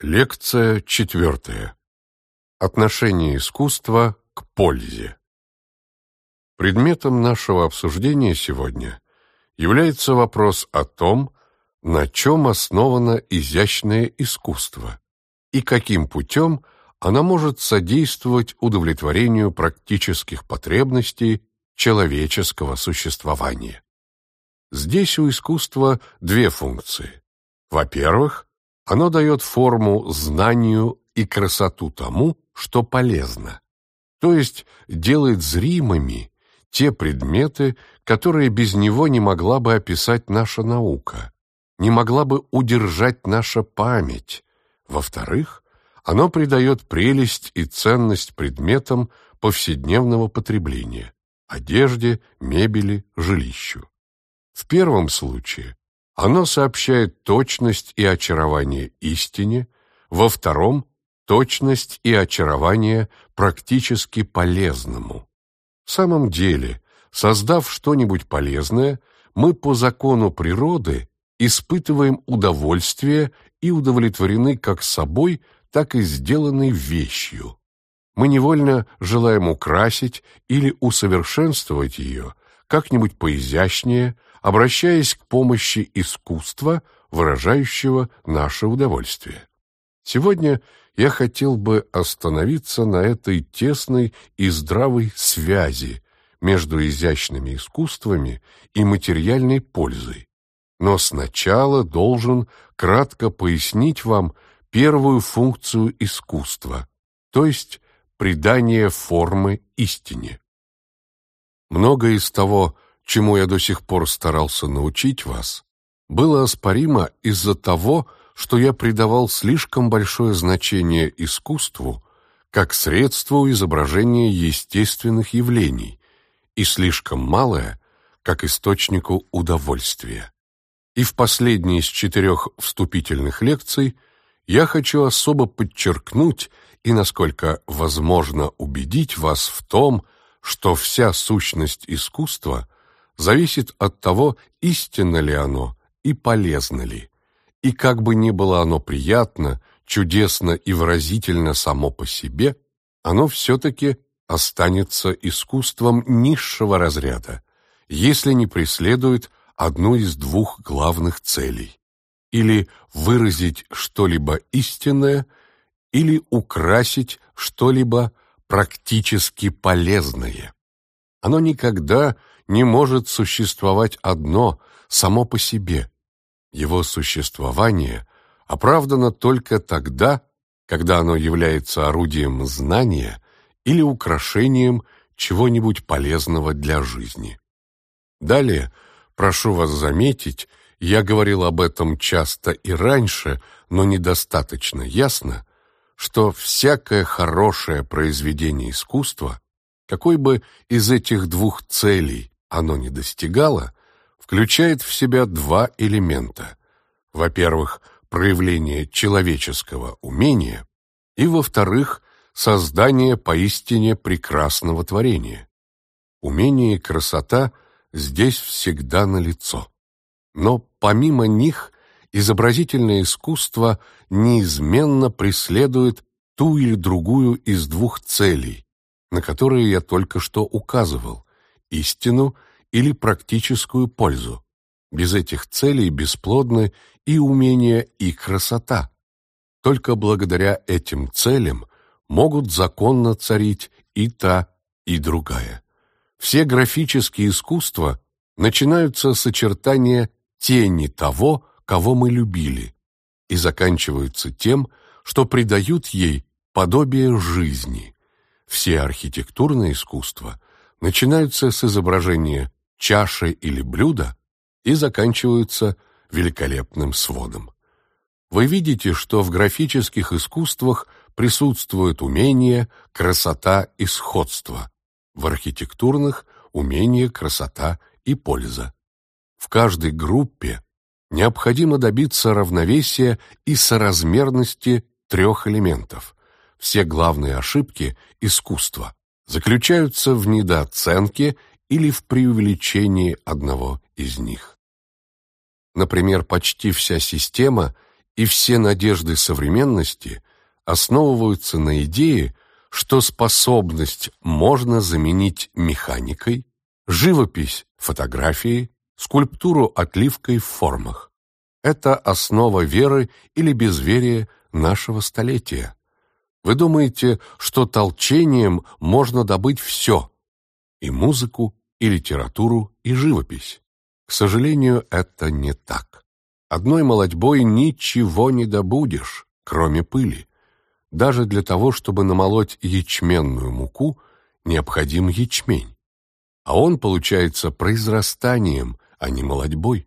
Лекция четвертая. Отношение искусства к пользе. Предметом нашего обсуждения сегодня является вопрос о том, на чем основано изящное искусство и каким путем оно может содействовать удовлетворению практических потребностей человеческого существования. Здесь у искусства две функции. Во-первых, оно дает форму знанию и красоту тому, что полезно, то есть делает зримыми те предметы, которые без него не могла бы описать наша наука, не могла бы удержать наша память. Во-вторых, оно придает прелесть и ценность предметам повседневного потребления – одежде, мебели, жилищу. В первом случае оно сообщает точность и очарование истине, во втором – точность и очарование практически полезному. В самом деле, создав что-нибудь полезное, мы по закону природы испытываем удовольствие и удовлетворены как собой, так и сделанной вещью. Мы невольно желаем украсить или усовершенствовать ее как-нибудь поизящнее, обращаясь к помощи искусства, выражающего наше удовольствие. Сегодня я хотел бы остановиться на этой тесной и здравой связи между изящными искусствами и материальной пользой. Но сначала должен кратко пояснить вам первую функцию искусства, то есть придание формы истине. Многое из того, чему я до сих пор старался научить вас, было оспоримо из-за того, что я придавал слишком большое значение искусству как средству изображения естественных явлений и слишком малое как источнику удовольствия. И в последней из четырех вступительных лекций я хочу особо подчеркнуть и, насколько возможно, убедить вас в том, что вся сущность искусства – зависит от того, истинно ли оно и полезно ли. И как бы ни было оно приятно, чудесно и выразительно само по себе, оно все-таки останется искусством низшего разряда, если не преследует одну из двух главных целей – или выразить что-либо истинное, или украсить что-либо практически полезное. Оно никогда не может существовать одно, само по себе. Его существование оправдано только тогда, когда оно является орудием знания или украшением чего-нибудь полезного для жизни. Далее, прошу вас заметить, я говорил об этом часто и раньше, но недостаточно ясно, что всякое хорошее произведение искусства, какой бы из этих двух целей оно не достигало, включает в себя два элемента. Во-первых, проявление человеческого умения, и, во-вторых, создание поистине прекрасного творения. Умение и красота здесь всегда налицо. Но помимо них изобразительное искусство неизменно преследует ту или другую из двух целей, на которые я только что указывал, истину или практическую пользу. Без этих целей бесплодны и умение, и красота. Только благодаря этим целям могут законно царить и та, и другая. Все графические искусства начинаются с очертания тени того, кого мы любили, и заканчиваются тем, что придают ей подобие жизни. Все архитектурные искусства начинаются с изображения чаши или блюда и заканчиваются великолепным сводом. Вы видите, что в графических искусствах присутствует умение, красота и сходство, в архитектурных – умение, красота и польза. В каждой группе необходимо добиться равновесия и соразмерности трех элементов. Все главные ошибки искусства заключаются в недооценке или в преувеличении одного из них. Например, почти вся система И все надежды современности основываются на идее, что способность можно заменить механикой, живопись – фотографией, скульптуру – отливкой в формах. Это основа веры или безверия нашего столетия. Вы думаете, что толчением можно добыть все – и музыку, и литературу, и живопись. К сожалению, это не так. Одной молодьбой ничего не добудешь, кроме пыли. Даже для того, чтобы намолоть ячменную муку, необходим ячмень. А он получается произрастанием, а не молодьбой.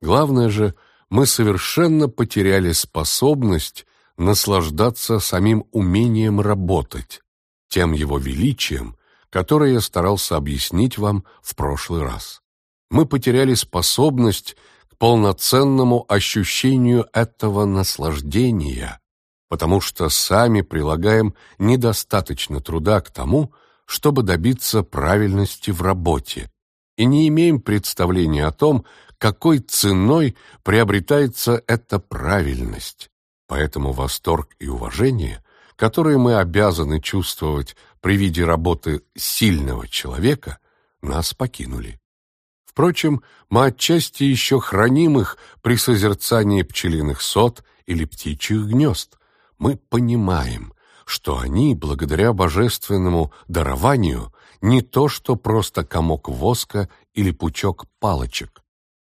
Главное же, мы совершенно потеряли способность наслаждаться самим умением работать, тем его величием, которое я старался объяснить вам в прошлый раз. Мы потеряли способность к полноценному ощущению этого наслаждения, потому что сами прилагаем недостаточно труда к тому, чтобы добиться правильности в работе, и не имеем представления о том, какой ценой приобретается эта правильность. Поэтому восторг и уважение, которые мы обязаны чувствовать при виде работы сильного человека, нас покинули. Впрочем, мы отчасти еще храним их при созерцании пчелиных сот или птичьих гнезд. Мы понимаем, что они, благодаря божественному дарованию, не то что просто комок воска или пучок палочек.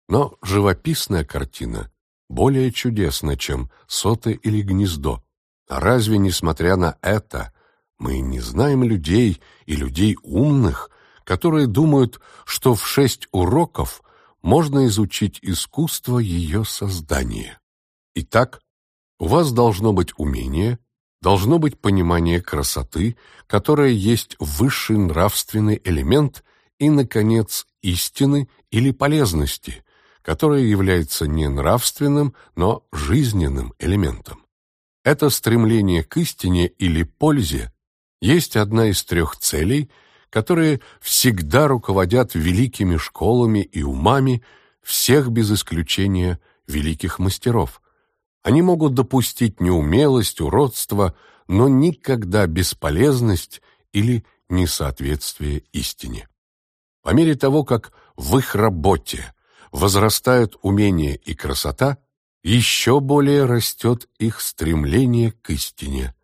Но живописная картина более чудесна, чем соты или гнездо. А разве, несмотря на это, мы не знаем людей и людей умных, которые думают, что в шесть уроков можно изучить искусство ее создания? Итак, у вас должно быть умение, должно быть понимание красоты, которая есть высший нравственный элемент, и, наконец, истины или полезности, которая является не нравственным, но жизненным элементом. Это стремление к истине или пользе есть одна из трех целей, которые всегда руководят великими школами и умами всех без исключения великих мастеров – они могут допустить неумелость, уродство, но никогда бесполезность или несоответствие истине. По мере того, как в их работе возрастают умение и красота, еще более растет их стремление к истине.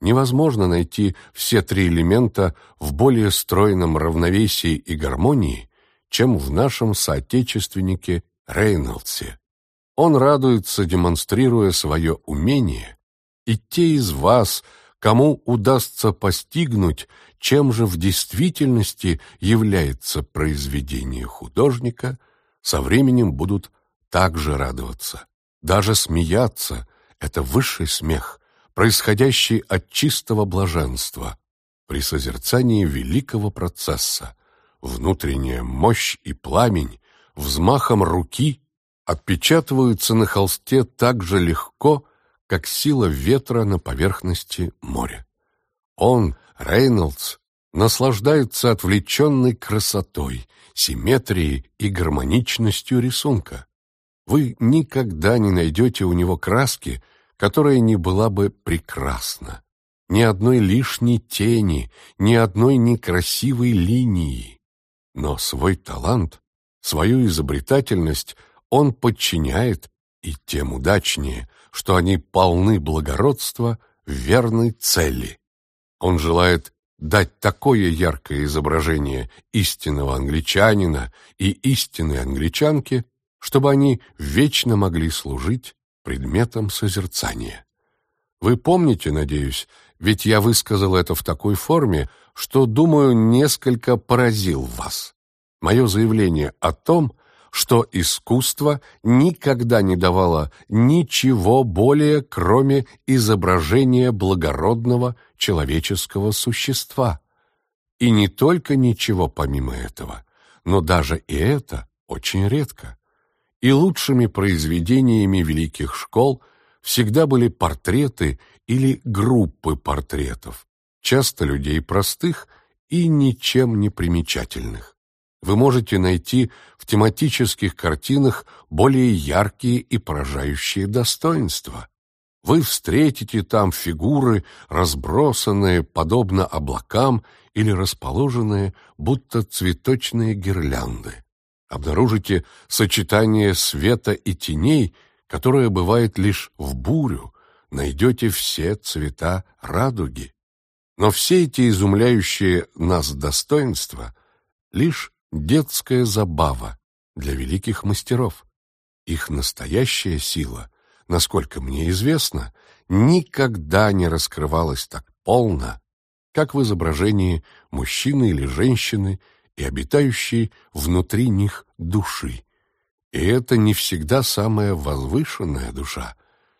Невозможно найти все три элемента в более стройном равновесии и гармонии, чем в нашем соотечественнике Рейнольдсе. Он радуется, демонстрируя свое умение, и те из вас, кому удастся постигнуть, чем же в действительности является произведение художника, со временем будут также радоваться. Даже смеяться — это высший смех, происходящий от чистого блаженства при созерцании великого процесса. Внутренняя мощь и пламень взмахом руки отпечатываются на холсте так же легко, как сила ветра на поверхности моря. Он, Рейнольдс, наслаждается отвлеченной красотой, симметрией и гармоничностью рисунка. Вы никогда не найдете у него краски, которая не была бы прекрасна. Ни одной лишней тени, ни одной некрасивой линии. Но свой талант, свою изобретательность он подчиняет, и тем удачнее, что они полны благородства верной цели. Он желает дать такое яркое изображение истинного англичанина и истинной англичанки, чтобы они вечно могли служить предметом созерцания. Вы помните, надеюсь, ведь я высказал это в такой форме, что, думаю, несколько поразил вас. Мое заявление о том, что искусство никогда не давало ничего более, кроме изображения благородного человеческого существа. И не только ничего помимо этого, но даже и это очень редко. И лучшими произведениями великих школ всегда были портреты или группы портретов, часто людей простых и ничем не примечательных. Вы можете найти в тематических картинах более яркие и поражающие достоинства. Вы встретите там фигуры, разбросанные подобно облакам или расположенные, будто цветочные гирлянды. Обнаружите сочетание света и теней, которое бывает лишь в бурю, найдете все цвета радуги. Но все эти изумляющие нас достоинства — лишь детская забава для великих мастеров. Их настоящая сила, насколько мне известно, никогда не раскрывалась так полно, как в изображении мужчины или женщины и обитающей внутри них души. И это не всегда самая возвышенная душа.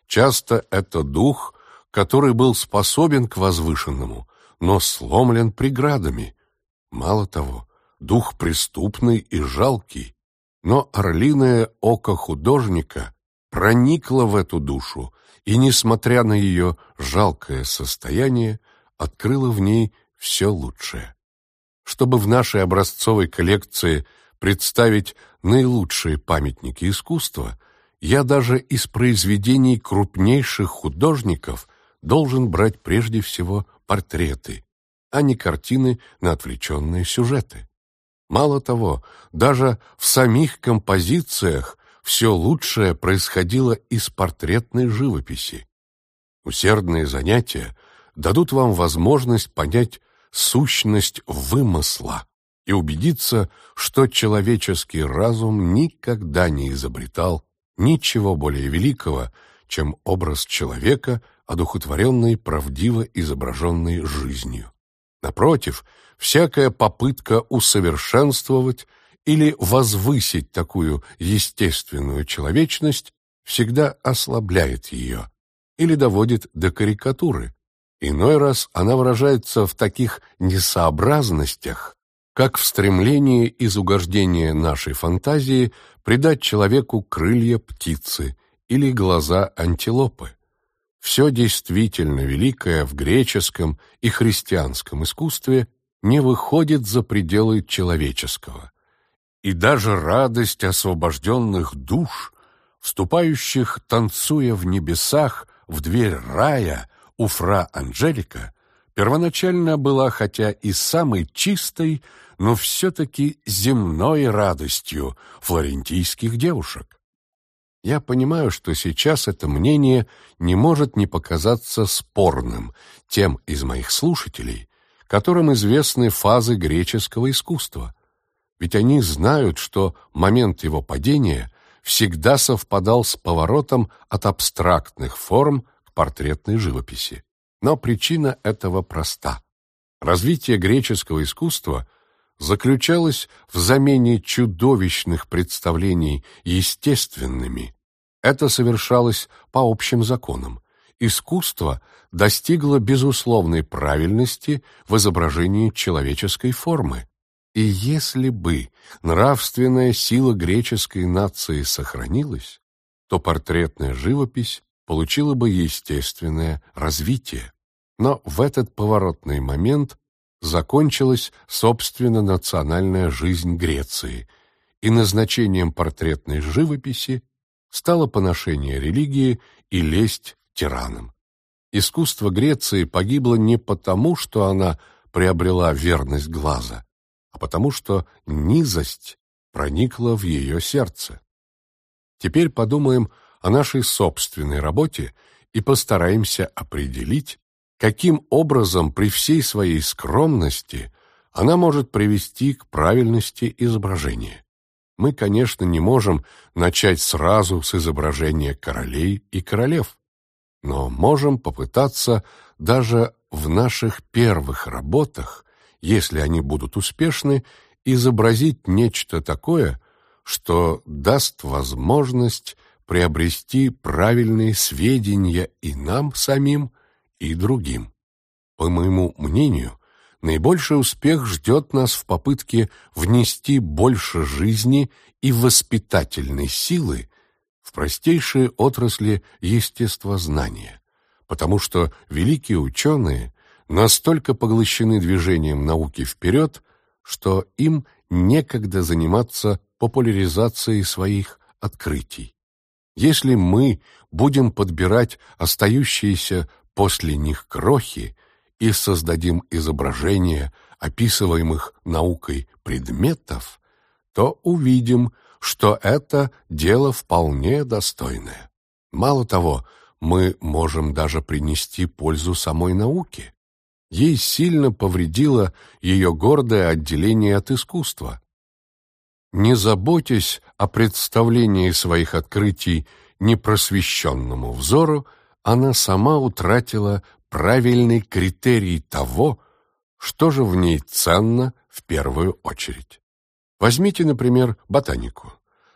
Часто это дух, который был способен к возвышенному, но сломлен преградами. Мало того, дух преступный и жалкий, но орлиное око художника проникло в эту душу и, несмотря на ее жалкое состояние, открыло в ней все лучшее. Чтобы в нашей образцовой коллекции представить наилучшие памятники искусства, я даже из произведений крупнейших художников должен брать прежде всего портреты, а не картины на отвлеченные сюжеты. Мало того, даже в самих композициях все лучшее происходило из портретной живописи. Усердные занятия дадут вам возможность понять сущность вымысла и убедиться, что человеческий разум никогда не изобретал ничего более великого, чем образ человека, одухотворенный, правдиво изображенной жизнью. Напротив, всякая попытка усовершенствовать или возвысить такую естественную человечность всегда ослабляет ее или доводит до карикатуры. Иной раз она выражается в таких несообразностях, как в стремлении из угождения нашей фантазии придать человеку крылья птицы или глаза антилопы. Все действительно великое в греческом и христианском искусстве не выходит за пределы человеческого. И даже радость освобожденных душ, вступающих, танцуя в небесах, в дверь рая у фра Анжелика, первоначально была хотя и самой чистой, но все-таки земной радостью флорентийских девушек. Я понимаю, что сейчас это мнение не может не показаться спорным тем из моих слушателей, которым известны фазы греческого искусства. Ведь они знают, что момент его падения всегда совпадал с поворотом от абстрактных форм к портретной живописи. Но причина этого проста. Развитие греческого искусства – заключалась в замене чудовищных представлений естественными. Это совершалось по общим законам. Искусство достигло безусловной правильности в изображении человеческой формы. И если бы нравственная сила греческой нации сохранилась, то портретная живопись получила бы естественное развитие. Но в этот поворотный момент закончилась собственно национальная жизнь Греции, и назначением портретной живописи стало поношение религии и лесть тиранам. Искусство Греции погибло не потому, что она приобрела верность глаза, а потому что низость проникла в ее сердце. Теперь подумаем о нашей собственной работе и постараемся определить, каким образом при всей своей скромности она может привести к правильности изображения. Мы, конечно, не можем начать сразу с изображения королей и королев, но можем попытаться даже в наших первых работах, если они будут успешны, изобразить нечто такое, что даст возможность приобрести правильные сведения и нам самим, и другим. По моему мнению, наибольший успех ждет нас в попытке внести больше жизни и воспитательной силы в простейшие отрасли естествознания, потому что великие ученые настолько поглощены движением науки вперед, что им некогда заниматься популяризацией своих открытий. Если мы будем подбирать остающиеся после них крохи и создадим изображения описываемых наукой предметов, то увидим, что это дело вполне достойное. Мало того, мы можем даже принести пользу самой науке. Ей сильно повредило ее гордое отделение от искусства. Не заботясь о представлении своих открытий непросвещенному взору, она сама утратила правильный критерий того, что же в ней ценно в первую очередь. Возьмите, например, ботанику.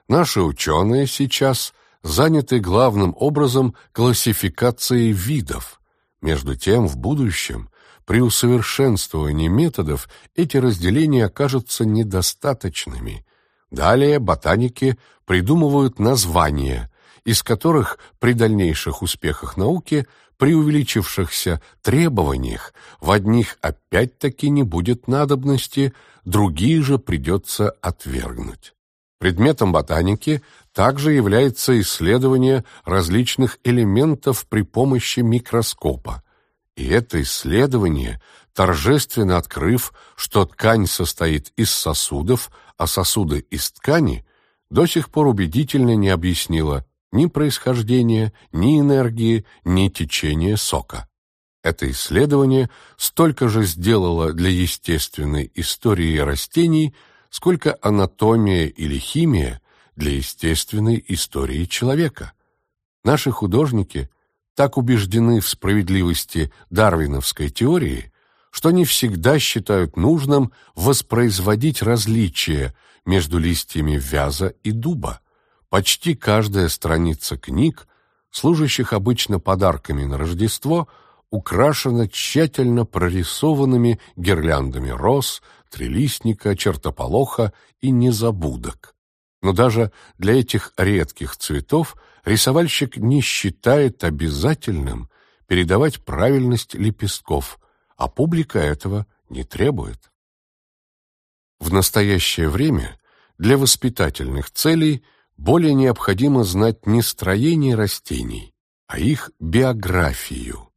Наши ученые сейчас заняты главным образом классификацией видов. Между тем, в будущем, при усовершенствовании методов, эти разделения окажутся недостаточными. Далее ботаники придумывают названия, из которых при дальнейших успехах науки, при увеличившихся требованиях, в одних опять-таки не будет надобности, другие же придется отвергнуть. Предметом ботаники также является исследование различных элементов при помощи микроскопа. И это исследование, торжественно открыв, что ткань состоит из сосудов, а сосуды из ткани, до сих пор убедительно не объяснило ни происхождения, ни энергии, ни течения сока. Это исследование столько же сделало для естественной истории растений, сколько анатомия или химия для естественной истории человека. Наши художники так убеждены в справедливости дарвиновской теории, что не всегда считают нужным воспроизводить различия между листьями вяза и дуба. Почти каждая страница книг, служащих обычно подарками на Рождество, украшена тщательно прорисованными гирляндами роз, трилистника, чертополоха и незабудок. Но даже для этих редких цветов рисовальщик не считает обязательным передавать правильность лепестков, а публика этого не требует. В настоящее время для воспитательных целей более необходимо знать не строение растений, а их биографию.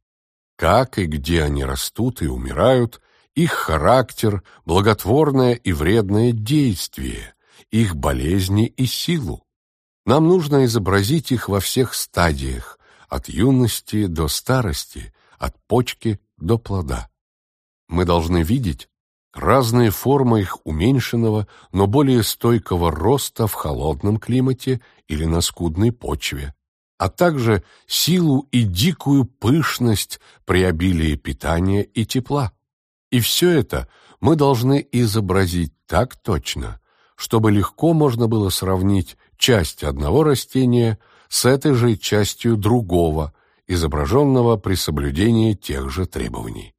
Как и где они растут и умирают, их характер, благотворное и вредное действие, их болезни и силу. Нам нужно изобразить их во всех стадиях, от юности до старости, от почки до плода. Мы должны видеть, разные формы их уменьшенного, но более стойкого роста в холодном климате или на скудной почве, а также силу и дикую пышность при обилии питания и тепла. И все это мы должны изобразить так точно, чтобы легко можно было сравнить часть одного растения с этой же частью другого, изображенного при соблюдении тех же требований.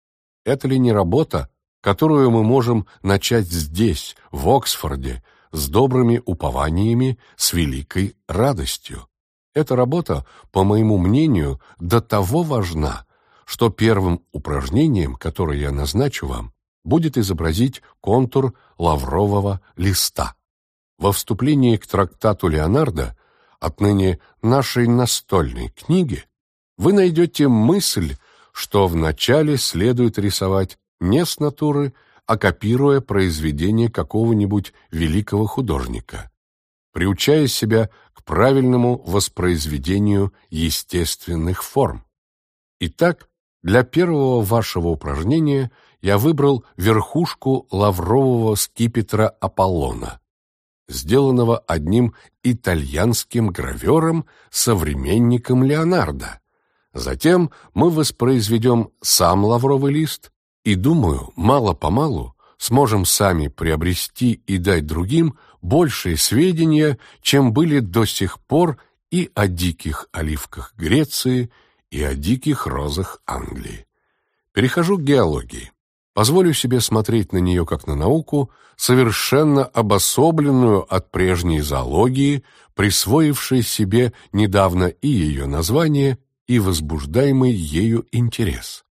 Это ли не работа, которую мы можем начать здесь, в Оксфорде, с добрыми упованиями, с великой радостью. Эта работа, по моему мнению, до того важна, что первым упражнением, которое я назначу вам, будет изобразить контур лаврового листа. Во вступлении к трактату Леонардо, отныне нашей настольной книги, вы найдете мысль, что вначале следует рисовать не с натуры, а копируя произведение какого-нибудь великого художника, приучая себя к правильному воспроизведению естественных форм. Итак, для первого вашего упражнения я выбрал верхушку лаврового скипетра Аполлона, сделанного одним итальянским гравером, современником Леонардо. Затем мы воспроизведем сам лавровый лист, и, думаю, мало-помалу сможем сами приобрести и дать другим большие сведения, чем были до сих пор и о диких оливках Греции, и о диких розах Англии. Перехожу к геологии. Позволю себе смотреть на нее как на науку, совершенно обособленную от прежней зоологии, присвоившей себе недавно и ее название, и возбуждаемый ею интерес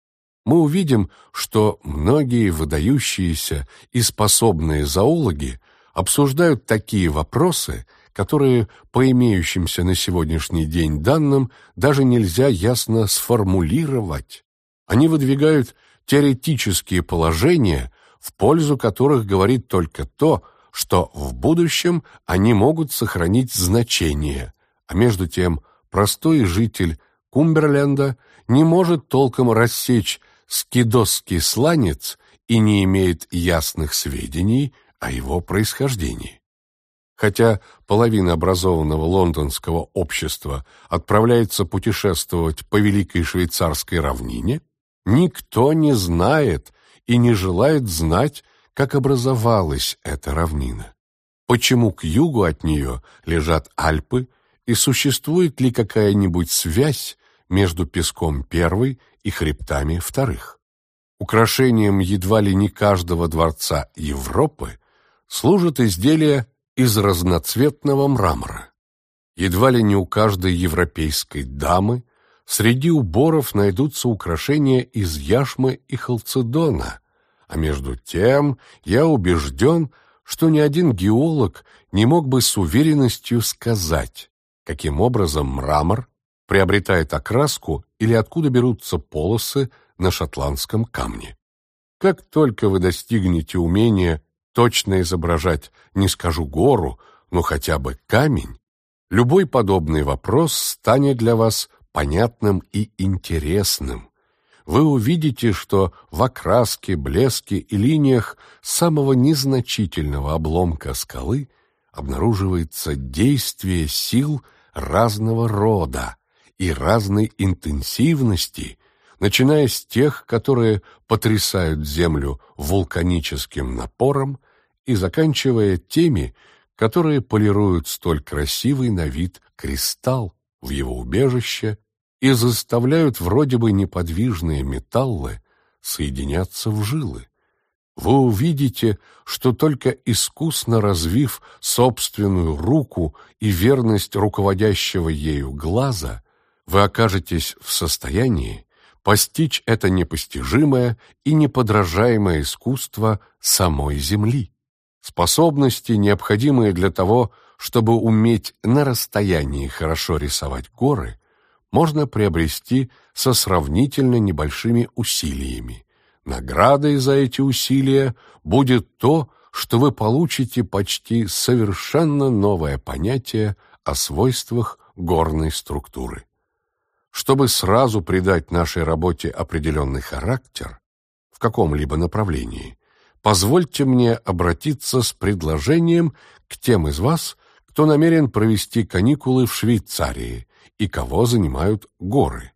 мы увидим, что многие выдающиеся и способные зоологи обсуждают такие вопросы, которые по имеющимся на сегодняшний день данным даже нельзя ясно сформулировать. Они выдвигают теоретические положения, в пользу которых говорит только то, что в будущем они могут сохранить значение, а между тем простой житель Кумберленда не может толком рассечь скидосский сланец и не имеет ясных сведений о его происхождении. Хотя половина образованного лондонского общества отправляется путешествовать по Великой Швейцарской равнине, никто не знает и не желает знать, как образовалась эта равнина, почему к югу от нее лежат Альпы и существует ли какая-нибудь связь между песком первой и хребтами вторых. Украшением едва ли не каждого дворца Европы служат изделия из разноцветного мрамора. Едва ли не у каждой европейской дамы среди уборов найдутся украшения из яшмы и халцедона, а между тем я убежден, что ни один геолог не мог бы с уверенностью сказать, каким образом мрамор приобретает окраску или откуда берутся полосы на шотландском камне. Как только вы достигнете умения точно изображать, не скажу гору, но хотя бы камень, любой подобный вопрос станет для вас понятным и интересным. Вы увидите, что в окраске, блеске и линиях самого незначительного обломка скалы обнаруживается действие сил разного рода и разной интенсивности, начиная с тех, которые потрясают Землю вулканическим напором, и заканчивая теми, которые полируют столь красивый на вид кристалл в его убежище и заставляют вроде бы неподвижные металлы соединяться в жилы. Вы увидите, что только искусно развив собственную руку и верность руководящего ею глаза, вы окажетесь в состоянии постичь это непостижимое и неподражаемое искусство самой Земли. Способности, необходимые для того, чтобы уметь на расстоянии хорошо рисовать горы, можно приобрести со сравнительно небольшими усилиями. Наградой за эти усилия будет то, что вы получите почти совершенно новое понятие о свойствах горной структуры. Чтобы сразу придать нашей работе определенный характер в каком-либо направлении, позвольте мне обратиться с предложением к тем из вас, кто намерен провести каникулы в Швейцарии и кого занимают горы.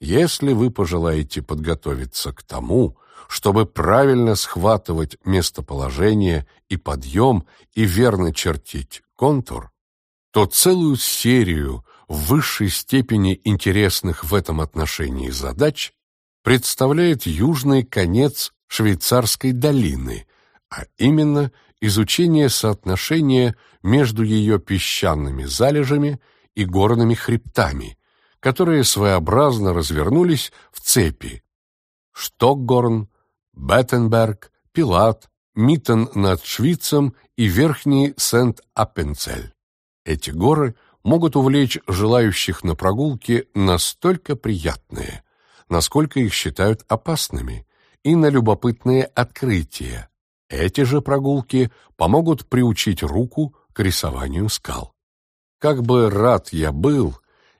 Если вы пожелаете подготовиться к тому, чтобы правильно схватывать местоположение и подъем и верно чертить контур, то целую серию в высшей степени интересных в этом отношении задач представляет южный конец швейцарской долины, а именно изучение соотношения между ее песчаными залежами и горными хребтами, которые своеобразно развернулись в цепи. Штокгорн, Беттенберг, Пилат, Миттен над Швицем и Верхний Сент-Аппенцель. Эти горы – могут увлечь желающих на прогулки настолько приятные, насколько их считают опасными, и на любопытные открытия. Эти же прогулки помогут приучить руку к рисованию скал. Как бы рад я был,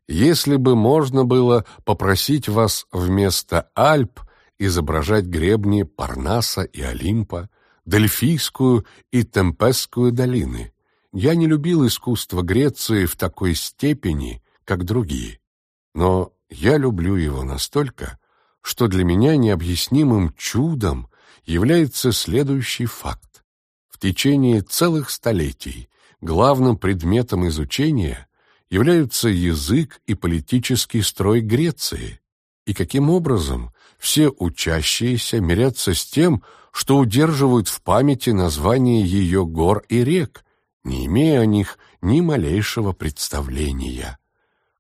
если бы можно было попросить вас вместо Альп изображать гребни Парнаса и Олимпа, Дельфийскую и Темпесскую долины, я не любил искусство Греции в такой степени, как другие. Но я люблю его настолько, что для меня необъяснимым чудом является следующий факт. В течение целых столетий главным предметом изучения являются язык и политический строй Греции, и каким образом все учащиеся мирятся с тем, что удерживают в памяти название ее гор и рек – не имея о них ни малейшего представления.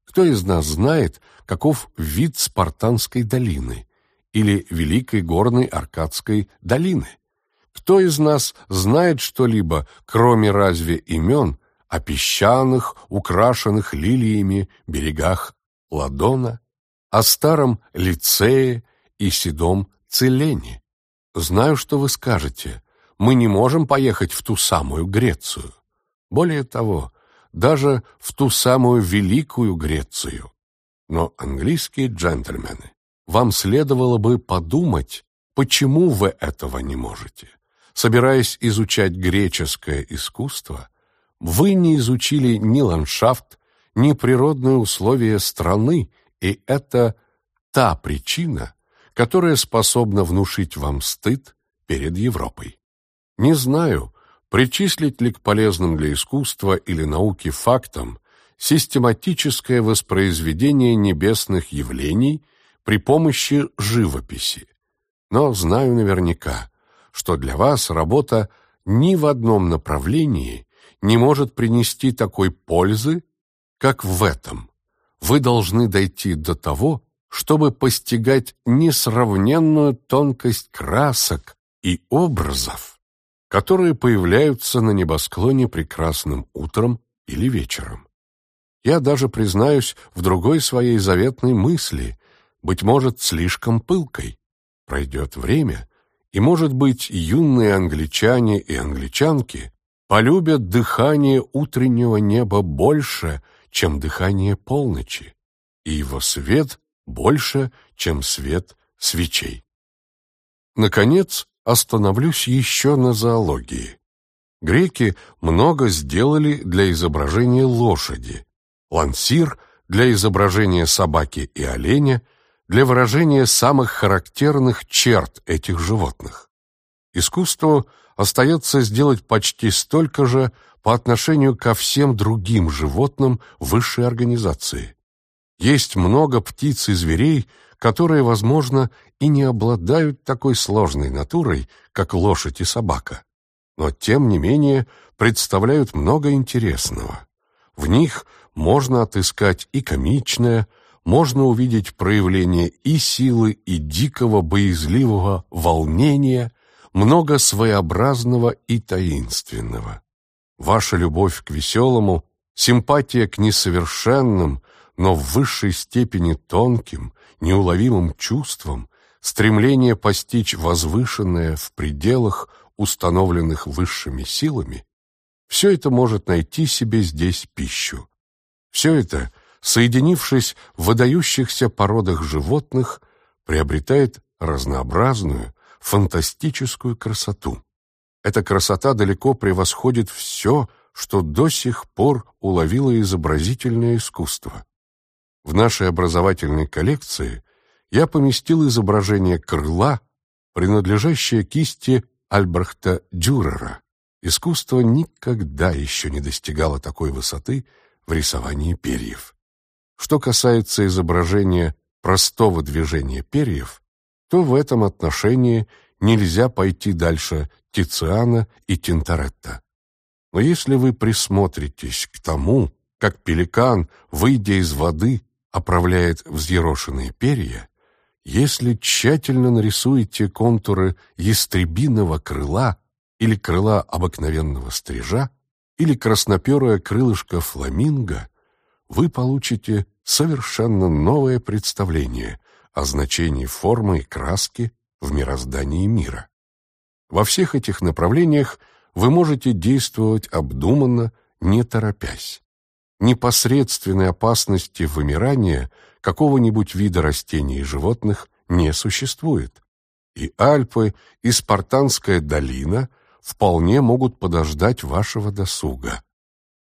Кто из нас знает, каков вид Спартанской долины или Великой горной Аркадской долины? Кто из нас знает что-либо, кроме разве имен, о песчаных, украшенных лилиями берегах Ладона, о старом лицее и седом Целене? Знаю, что вы скажете. Мы не можем поехать в ту самую Грецию. Более того, даже в ту самую Великую Грецию. Но, английские джентльмены, вам следовало бы подумать, почему вы этого не можете. Собираясь изучать греческое искусство, вы не изучили ни ландшафт, ни природные условия страны, и это та причина, которая способна внушить вам стыд перед Европой. Не знаю, причислить ли к полезным для искусства или науки фактам систематическое воспроизведение небесных явлений при помощи живописи. Но знаю наверняка, что для вас работа ни в одном направлении не может принести такой пользы, как в этом. Вы должны дойти до того, чтобы постигать несравненную тонкость красок и образов, которые появляются на небосклоне прекрасным утром или вечером. Я даже признаюсь в другой своей заветной мысли, быть может, слишком пылкой. Пройдет время, и, может быть, юные англичане и англичанки полюбят дыхание утреннего неба больше, чем дыхание полночи, и его свет больше, чем свет свечей. Наконец, остановлюсь еще на зоологии. Греки много сделали для изображения лошади, лансир для изображения собаки и оленя, для выражения самых характерных черт этих животных. Искусству остается сделать почти столько же по отношению ко всем другим животным высшей организации. Есть много птиц и зверей, которые, возможно, и не обладают такой сложной натурой, как лошадь и собака, но, тем не менее, представляют много интересного. В них можно отыскать и комичное, можно увидеть проявление и силы, и дикого боязливого волнения, много своеобразного и таинственного. Ваша любовь к веселому, симпатия к несовершенным, но в высшей степени тонким, неуловимым чувствам, стремление постичь возвышенное в пределах, установленных высшими силами, все это может найти себе здесь пищу. Все это, соединившись в выдающихся породах животных, приобретает разнообразную, фантастическую красоту. Эта красота далеко превосходит все, что до сих пор уловило изобразительное искусство. В нашей образовательной коллекции я поместил изображение крыла, принадлежащее кисти Альбрехта Дюрера. Искусство никогда еще не достигало такой высоты в рисовании перьев. Что касается изображения простого движения перьев, то в этом отношении нельзя пойти дальше Тициана и Тинторетто. Но если вы присмотритесь к тому, как пеликан, выйдя из воды, оправляет взъерошенные перья, если тщательно нарисуете контуры ястребиного крыла или крыла обыкновенного стрижа, или красноперое крылышко фламинго, вы получите совершенно новое представление о значении формы и краски в мироздании мира. Во всех этих направлениях вы можете действовать обдуманно, не торопясь непосредственной опасности вымирания какого-нибудь вида растений и животных не существует. И Альпы, и Спартанская долина вполне могут подождать вашего досуга.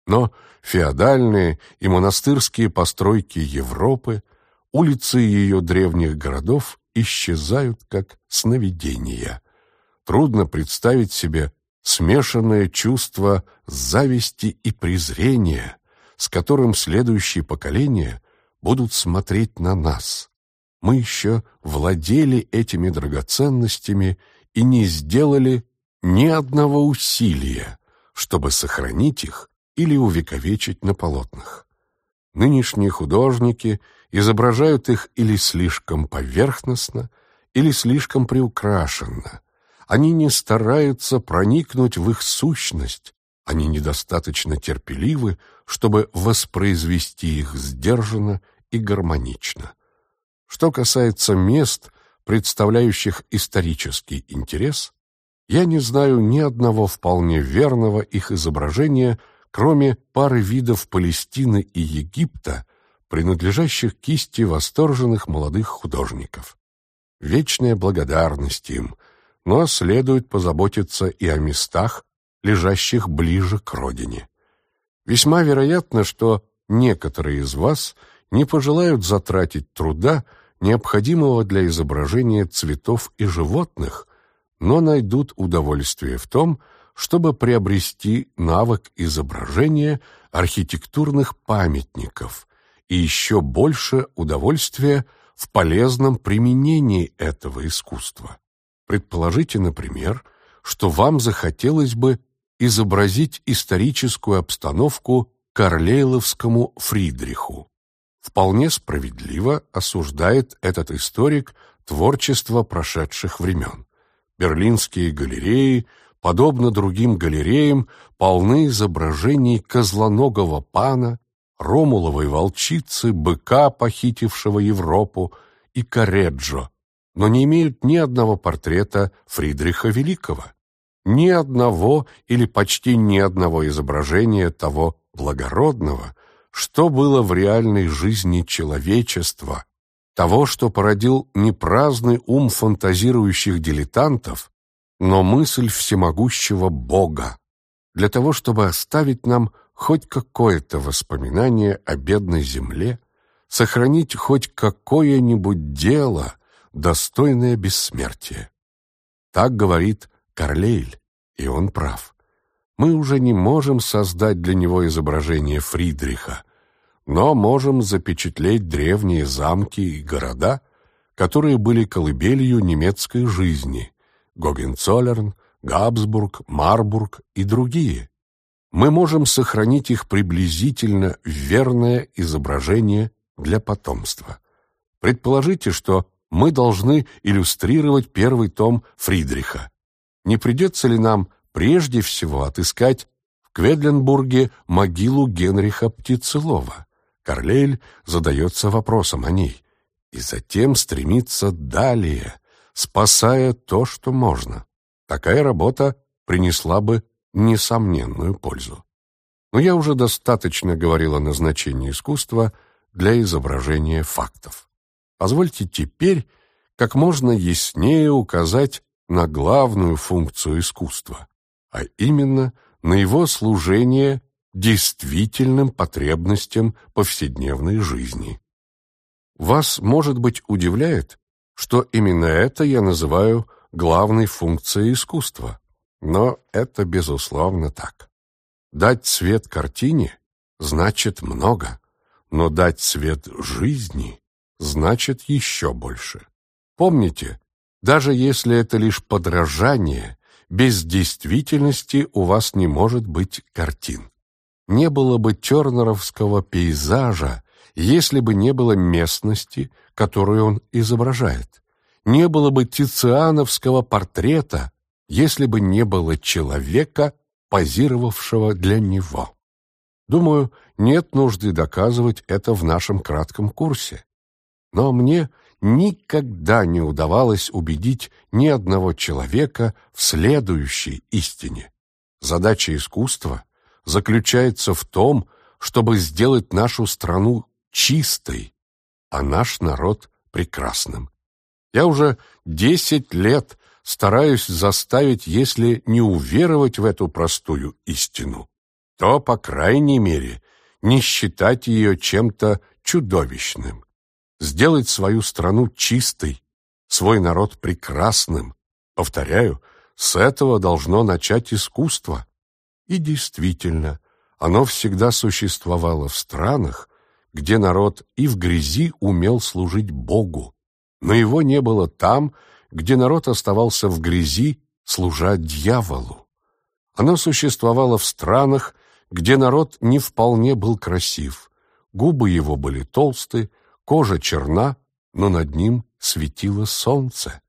Но феодальные и монастырские постройки Европы, улицы ее древних городов исчезают как сновидения. Трудно представить себе смешанное чувство зависти и презрения, с которым следующие поколения будут смотреть на нас. Мы еще владели этими драгоценностями и не сделали ни одного усилия, чтобы сохранить их или увековечить на полотнах. Нынешние художники изображают их или слишком поверхностно, или слишком приукрашенно, они не стараются проникнуть в их сущность, они недостаточно терпеливы, чтобы воспроизвести их сдержанно и гармонично. Что касается мест, представляющих исторический интерес, я не знаю ни одного вполне верного их изображения, кроме пары видов Палестины и Египта, принадлежащих кисти восторженных молодых художников. Вечная благодарность им, но следует позаботиться и о местах, лежащих ближе к родине. Весьма вероятно, что некоторые из вас не пожелают затратить труда, необходимого для изображения цветов и животных, но найдут удовольствие в том, чтобы приобрести навык изображения архитектурных памятников и еще больше удовольствия в полезном применении этого искусства. Предположите, например, что вам захотелось бы изобразить историческую обстановку Карлейловскому Фридриху. Вполне справедливо осуждает этот историк творчество прошедших времен. Берлинские галереи, подобно другим галереям, полны изображений козлоногого пана, ромуловой волчицы, быка, похитившего Европу, и Кареджо, но не имеют ни одного портрета Фридриха Великого, ни одного или почти ни одного изображения того благородного, что было в реальной жизни человечества, того, что породил не праздный ум фантазирующих дилетантов, но мысль всемогущего Бога, для того, чтобы оставить нам хоть какое-то воспоминание о бедной земле, сохранить хоть какое-нибудь дело, достойное бессмертия. Так говорит Карлейль, и он прав. Мы уже не можем создать для него изображение Фридриха, но можем запечатлеть древние замки и города, которые были колыбелью немецкой жизни – Гогенцоллерн, Габсбург, Марбург и другие. Мы можем сохранить их приблизительно верное изображение для потомства. Предположите, что мы должны иллюстрировать первый том Фридриха. Не придется ли нам прежде всего отыскать в Кведленбурге могилу Генриха Птицелова? Карлейль задается вопросом о ней и затем стремится далее, спасая то, что можно. Такая работа принесла бы несомненную пользу. Но я уже достаточно говорил о назначении искусства для изображения фактов. Позвольте теперь как можно яснее указать на главную функцию искусства, а именно на его служение действительным потребностям повседневной жизни. Вас, может быть, удивляет, что именно это я называю главной функцией искусства, но это безусловно так. Дать цвет картине значит много, но дать цвет жизни значит еще больше. Помните, даже если это лишь подражание, без действительности у вас не может быть картин не было бы тернеровского пейзажа, если бы не было местности, которую он изображает. Не было бы тициановского портрета, если бы не было человека, позировавшего для него. Думаю, нет нужды доказывать это в нашем кратком курсе. Но мне никогда не удавалось убедить ни одного человека в следующей истине. Задача искусства — заключается в том, чтобы сделать нашу страну чистой, а наш народ прекрасным. Я уже десять лет стараюсь заставить, если не уверовать в эту простую истину, то, по крайней мере, не считать ее чем-то чудовищным, сделать свою страну чистой, свой народ прекрасным. Повторяю, с этого должно начать искусство. И действительно, оно всегда существовало в странах, где народ и в грязи умел служить Богу, но его не было там, где народ оставался в грязи, служа дьяволу. Оно существовало в странах, где народ не вполне был красив, губы его были толсты, кожа черна, но над ним светило солнце.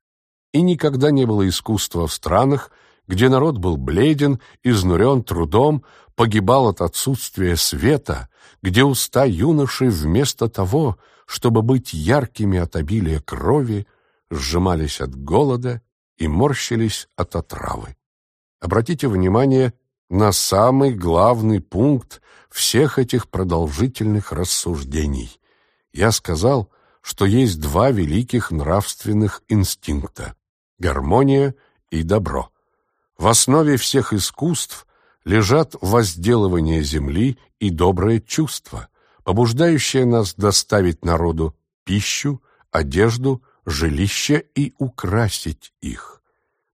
И никогда не было искусства в странах, где народ был бледен, изнурен трудом, погибал от отсутствия света, где уста юноши вместо того, чтобы быть яркими от обилия крови, сжимались от голода и морщились от отравы. Обратите внимание на самый главный пункт всех этих продолжительных рассуждений. Я сказал, что есть два великих нравственных инстинкта — гармония и добро. В основе всех искусств лежат возделывание земли и доброе чувство, побуждающее нас доставить народу пищу, одежду, жилище и украсить их.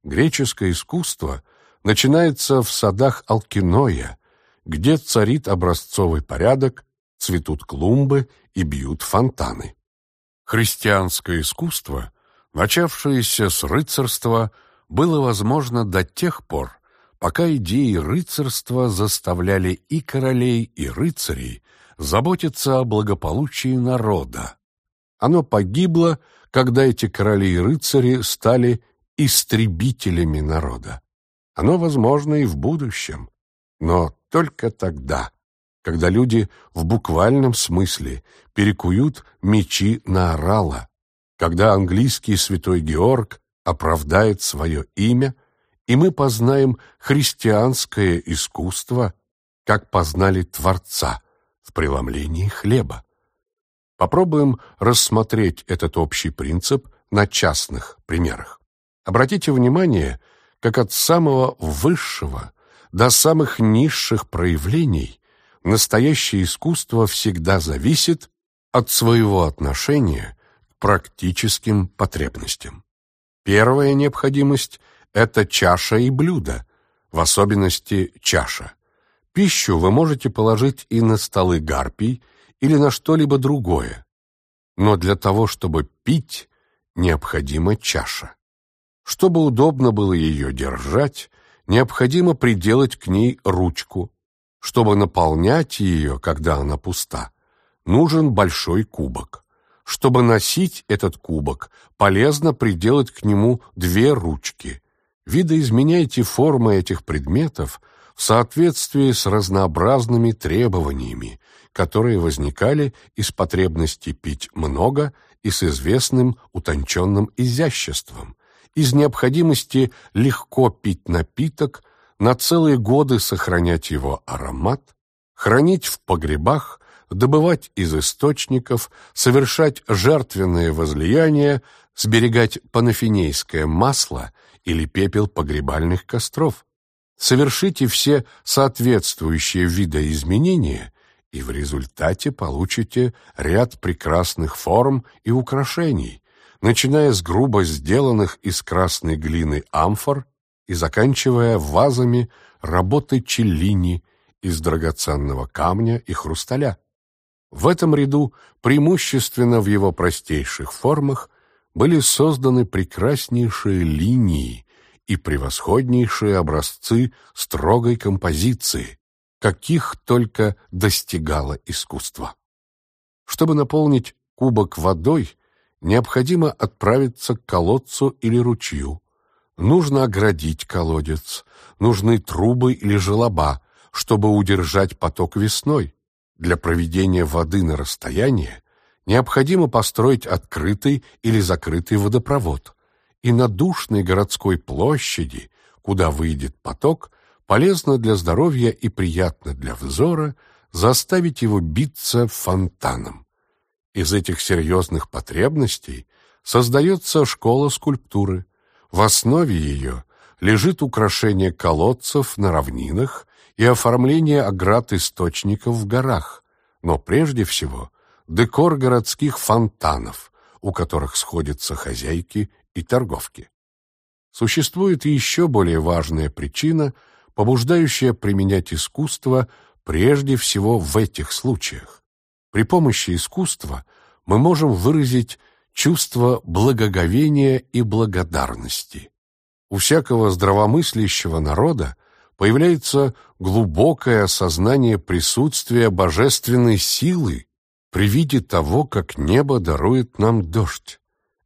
Греческое искусство начинается в садах Алкиноя, где царит образцовый порядок, цветут клумбы и бьют фонтаны. Христианское искусство, начавшееся с рыцарства, было возможно до тех пор, пока идеи рыцарства заставляли и королей, и рыцарей заботиться о благополучии народа. Оно погибло, когда эти короли и рыцари стали истребителями народа. Оно возможно и в будущем, но только тогда, когда люди в буквальном смысле перекуют мечи на орала, когда английский святой Георг оправдает свое имя, и мы познаем христианское искусство, как познали Творца в преломлении хлеба. Попробуем рассмотреть этот общий принцип на частных примерах. Обратите внимание, как от самого высшего до самых низших проявлений настоящее искусство всегда зависит от своего отношения к практическим потребностям. Первая необходимость – это чаша и блюдо, в особенности чаша. Пищу вы можете положить и на столы гарпий, или на что-либо другое. Но для того, чтобы пить, необходима чаша. Чтобы удобно было ее держать, необходимо приделать к ней ручку. Чтобы наполнять ее, когда она пуста, нужен большой кубок. Чтобы носить этот кубок, полезно приделать к нему две ручки. Видоизменяйте формы этих предметов в соответствии с разнообразными требованиями, которые возникали из потребности пить много и с известным утонченным изяществом, из необходимости легко пить напиток, на целые годы сохранять его аромат, хранить в погребах, добывать из источников, совершать жертвенные возлияния, сберегать панафинейское масло или пепел погребальных костров. Совершите все соответствующие видоизменения, и в результате получите ряд прекрасных форм и украшений, начиная с грубо сделанных из красной глины амфор и заканчивая вазами работы челлини из драгоценного камня и хрусталя. В этом ряду, преимущественно в его простейших формах, были созданы прекраснейшие линии и превосходнейшие образцы строгой композиции, каких только достигало искусство. Чтобы наполнить кубок водой, необходимо отправиться к колодцу или ручью. Нужно оградить колодец, нужны трубы или желоба, чтобы удержать поток весной. Для проведения воды на расстояние необходимо построить открытый или закрытый водопровод. И на душной городской площади, куда выйдет поток, полезно для здоровья и приятно для взора заставить его биться фонтаном. Из этих серьезных потребностей создается школа скульптуры. В основе ее лежит украшение колодцев на равнинах и оформление оград источников в горах, но прежде всего декор городских фонтанов, у которых сходятся хозяйки и торговки. Существует еще более важная причина – побуждающая применять искусство прежде всего в этих случаях. При помощи искусства мы можем выразить чувство благоговения и благодарности. У всякого здравомыслящего народа появляется глубокое осознание присутствия божественной силы при виде того, как небо дарует нам дождь.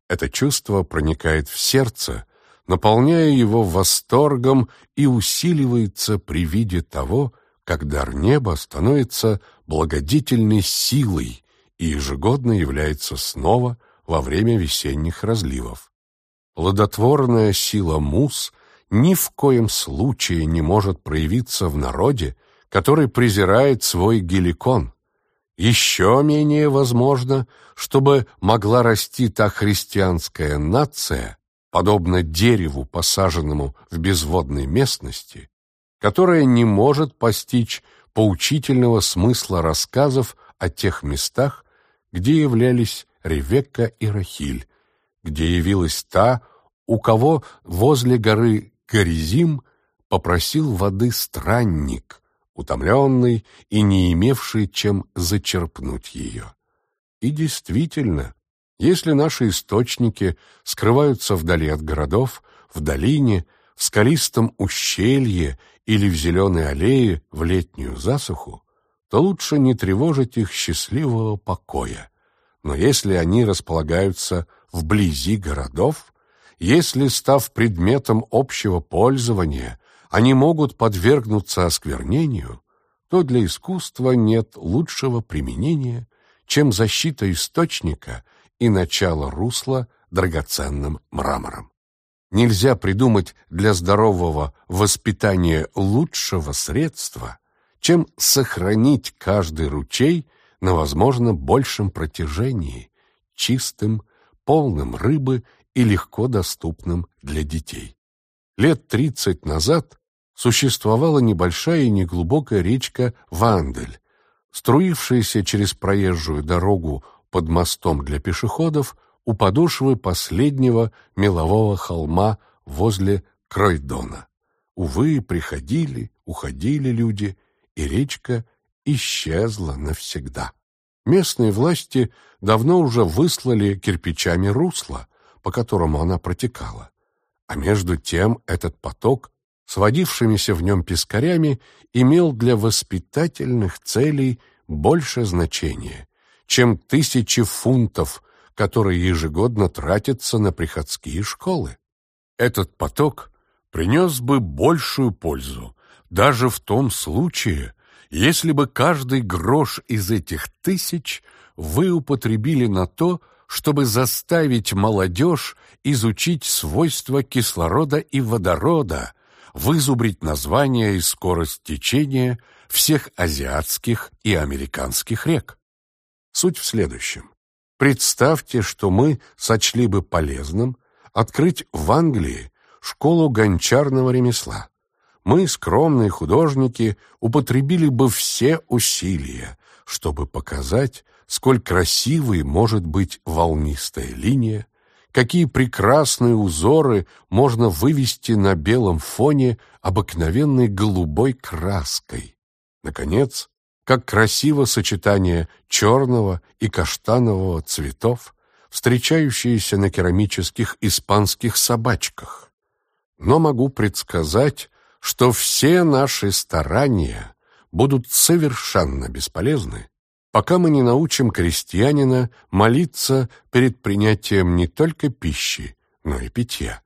Это чувство проникает в сердце, наполняя его восторгом и усиливается при виде того, как дар неба становится благодетельной силой и ежегодно является снова во время весенних разливов. Плодотворная сила мус ни в коем случае не может проявиться в народе, который презирает свой геликон. Еще менее возможно, чтобы могла расти та христианская нация, подобно дереву, посаженному в безводной местности, которая не может постичь поучительного смысла рассказов о тех местах, где являлись Ревекка и Рахиль, где явилась та, у кого возле горы Горизим попросил воды странник, утомленный и не имевший чем зачерпнуть ее. И действительно, если наши источники скрываются вдали от городов, в долине, в скалистом ущелье или в зеленой аллее в летнюю засуху, то лучше не тревожить их счастливого покоя. Но если они располагаются вблизи городов, если, став предметом общего пользования, они могут подвергнуться осквернению, то для искусства нет лучшего применения, чем защита источника и начало русла драгоценным мрамором. Нельзя придумать для здорового воспитания лучшего средства, чем сохранить каждый ручей на, возможно, большем протяжении, чистым, полным рыбы и легко доступным для детей. Лет тридцать назад существовала небольшая и неглубокая речка Вандель, струившаяся через проезжую дорогу под мостом для пешеходов у подошвы последнего мелового холма возле Кройдона. Увы, приходили, уходили люди, и речка исчезла навсегда. Местные власти давно уже выслали кирпичами русло, по которому она протекала. А между тем этот поток, сводившимися в нем пескарями, имел для воспитательных целей больше значения, чем тысячи фунтов, которые ежегодно тратятся на приходские школы. Этот поток принес бы большую пользу, даже в том случае, если бы каждый грош из этих тысяч вы употребили на то, чтобы заставить молодежь изучить свойства кислорода и водорода, вызубрить названия и скорость течения всех азиатских и американских рек. Суть в следующем. Представьте, что мы сочли бы полезным открыть в Англии школу гончарного ремесла. Мы, скромные художники, употребили бы все усилия, чтобы показать, сколь красивой может быть волнистая линия, какие прекрасные узоры можно вывести на белом фоне обыкновенной голубой краской. Наконец, как красиво сочетание черного и каштанового цветов, встречающиеся на керамических испанских собачках. Но могу предсказать, что все наши старания будут совершенно бесполезны, пока мы не научим крестьянина молиться перед принятием не только пищи, но и питья.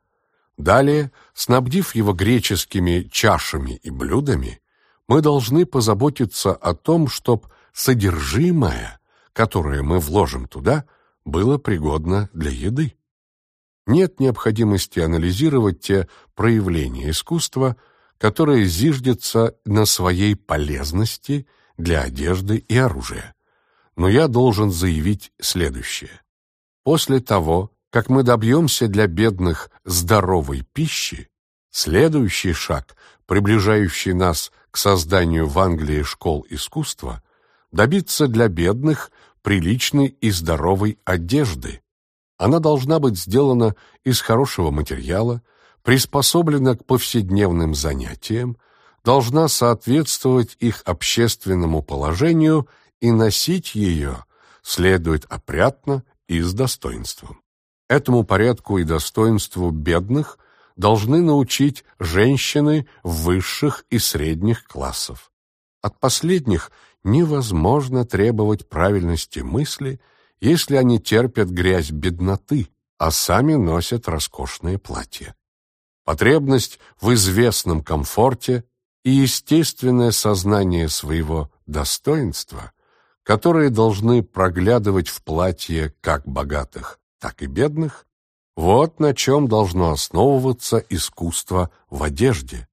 Далее, снабдив его греческими чашами и блюдами, мы должны позаботиться о том, чтоб содержимое, которое мы вложим туда, было пригодно для еды. Нет необходимости анализировать те проявления искусства, которые зиждятся на своей полезности для одежды и оружия но я должен заявить следующее. После того, как мы добьемся для бедных здоровой пищи, следующий шаг, приближающий нас к созданию в Англии школ искусства, добиться для бедных приличной и здоровой одежды. Она должна быть сделана из хорошего материала, приспособлена к повседневным занятиям, должна соответствовать их общественному положению и носить ее следует опрятно и с достоинством. Этому порядку и достоинству бедных должны научить женщины высших и средних классов. От последних невозможно требовать правильности мысли, если они терпят грязь бедноты, а сами носят роскошные платья. Потребность в известном комфорте и естественное сознание своего достоинства, которые должны проглядывать в платье как богатых, так и бедных, вот на чем должно основываться искусство в одежде.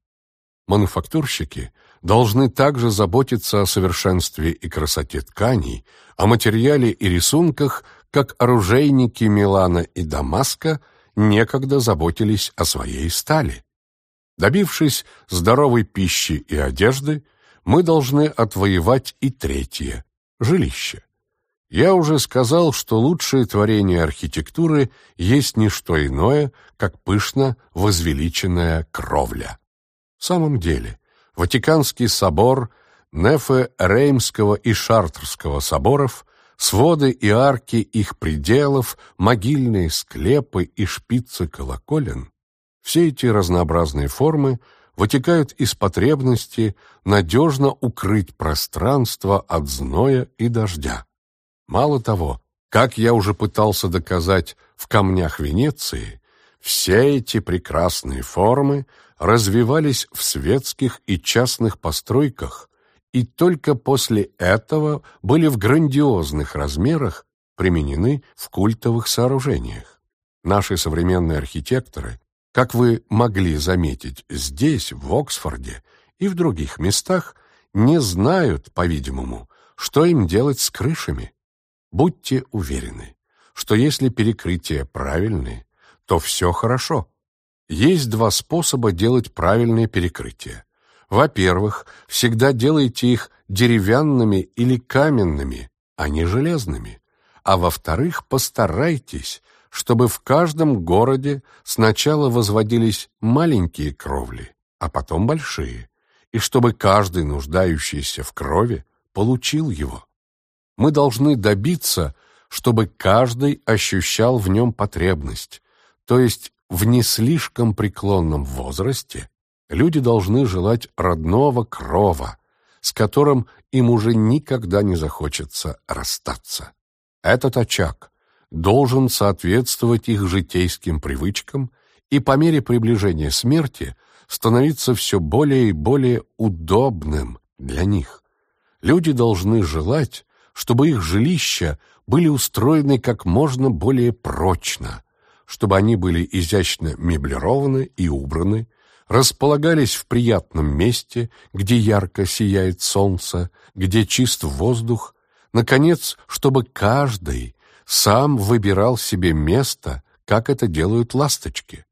Мануфактурщики должны также заботиться о совершенстве и красоте тканей, о материале и рисунках, как оружейники Милана и Дамаска некогда заботились о своей стали. Добившись здоровой пищи и одежды, мы должны отвоевать и третье – жилище. Я уже сказал, что лучшее творение архитектуры есть не что иное, как пышно возвеличенная кровля. В самом деле, Ватиканский собор, нефы Реймского и Шартрского соборов, своды и арки их пределов, могильные склепы и шпицы колоколен – все эти разнообразные формы вытекают из потребности надежно укрыть пространство от зноя и дождя. Мало того, как я уже пытался доказать в камнях Венеции, все эти прекрасные формы развивались в светских и частных постройках и только после этого были в грандиозных размерах применены в культовых сооружениях. Наши современные архитекторы, как вы могли заметить здесь, в Оксфорде и в других местах, не знают, по-видимому, что им делать с крышами. Будьте уверены, что если перекрытия правильные, то все хорошо. Есть два способа делать правильные перекрытия. Во-первых, всегда делайте их деревянными или каменными, а не железными. А во-вторых, постарайтесь, чтобы в каждом городе сначала возводились маленькие кровли, а потом большие, и чтобы каждый нуждающийся в крови получил его. Мы должны добиться, чтобы каждый ощущал в нем потребность, то есть в не слишком преклонном возрасте люди должны желать родного крова, с которым им уже никогда не захочется расстаться. Этот очаг должен соответствовать их житейским привычкам и по мере приближения смерти становиться все более и более удобным для них. Люди должны желать, чтобы их жилища были устроены как можно более прочно, чтобы они были изящно меблированы и убраны, располагались в приятном месте, где ярко сияет солнце, где чист воздух, наконец, чтобы каждый сам выбирал себе место, как это делают ласточки.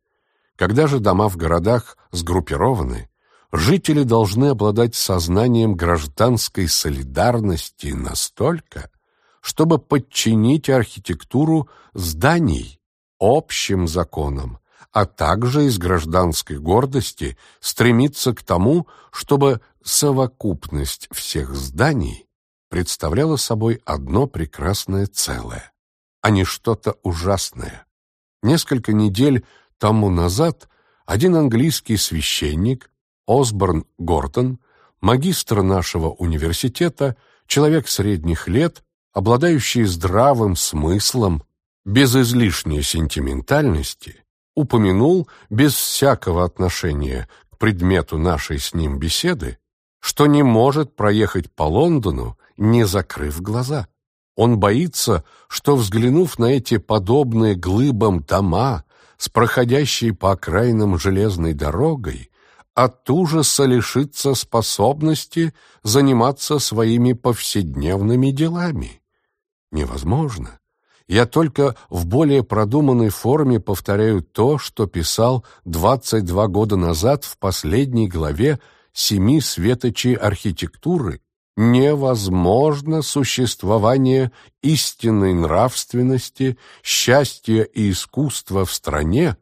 Когда же дома в городах сгруппированы, жители должны обладать сознанием гражданской солидарности настолько, чтобы подчинить архитектуру зданий общим законам, а также из гражданской гордости стремиться к тому, чтобы совокупность всех зданий представляла собой одно прекрасное целое, а не что-то ужасное. Несколько недель тому назад один английский священник Осборн Гортон, магистр нашего университета, человек средних лет, обладающий здравым смыслом, без излишней сентиментальности, упомянул без всякого отношения к предмету нашей с ним беседы, что не может проехать по Лондону, не закрыв глаза. Он боится, что, взглянув на эти подобные глыбам дома с проходящей по окраинам железной дорогой, от ужаса лишится способности заниматься своими повседневными делами. Невозможно. Я только в более продуманной форме повторяю то, что писал 22 года назад в последней главе «Семи светочей архитектуры». Невозможно существование истинной нравственности, счастья и искусства в стране,